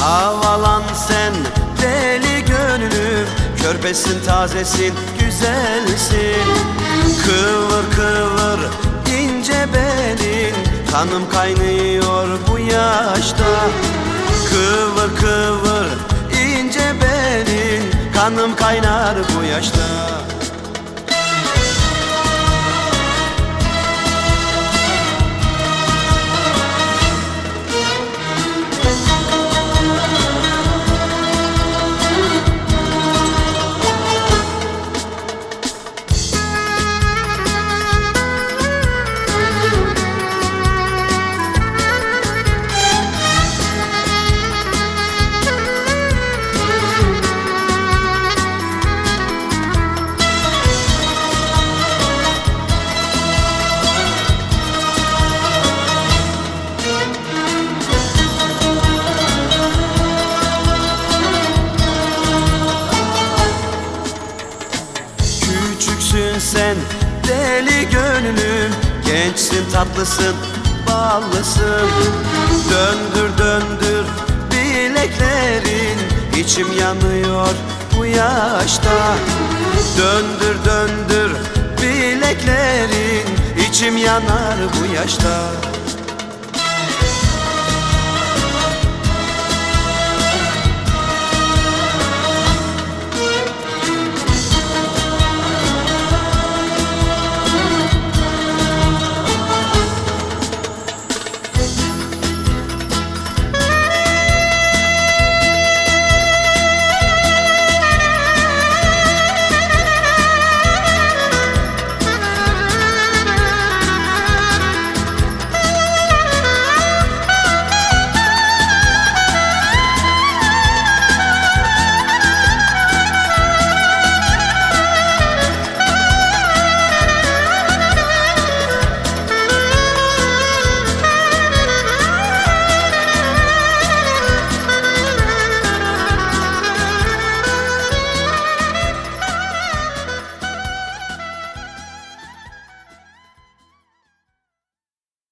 Havalan sen deli gönlüm. Körpesin tazesin güzelsin. Kıvır kıvır ince belin Kanım kaynıyor bu yaşta. Kıvır kıvır ince belin Kanım kaynar bu yaşta. Sen deli gönlüm Gençsin tatlısın ballısın. Döndür döndür bileklerin içim yanıyor bu yaşta. Döndür döndür bileklerin içim yanar bu yaşta